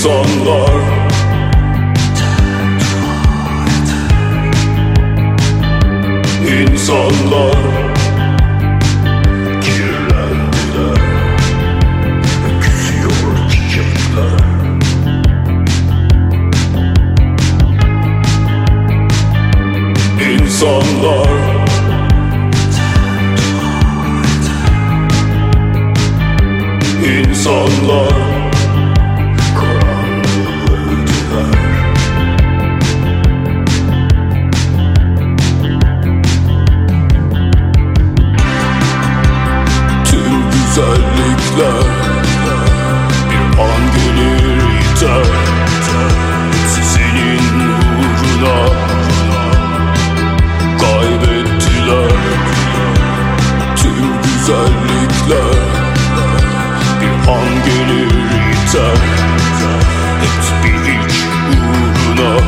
insanlar İnsanlar kirlendiler. Küsüyor çiçekler. İnsanlar İnsanlar biter Senin uğruna kaybettiler Tüm güzellikler. Bir an gelir biter Hepsi bir hiç uğruna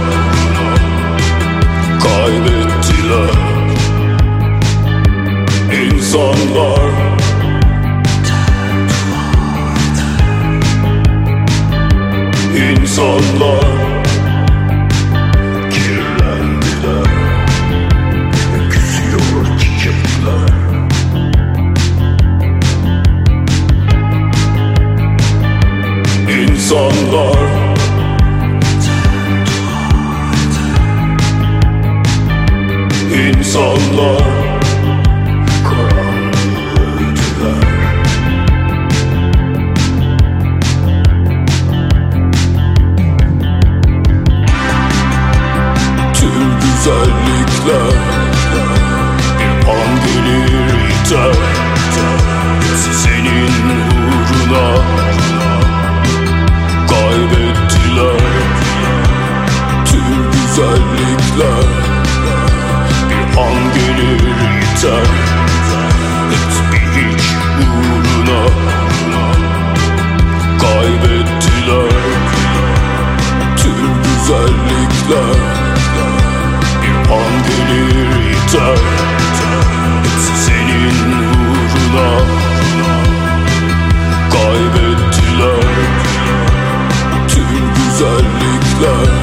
kaybettiler. İnsanlar İnsanlar kirlendiler Küsüyor çiçekler. İnsanlar. İnsanlar güzellikler bir an gelir biter Senin uğruna kaybettiler Tüm güzellikler. Bir an gelir biter Hepsi hiç uğruna kaybettiler Tüm güzellikler Hepsi senin uğruna kaybettiler Tüm güzellikler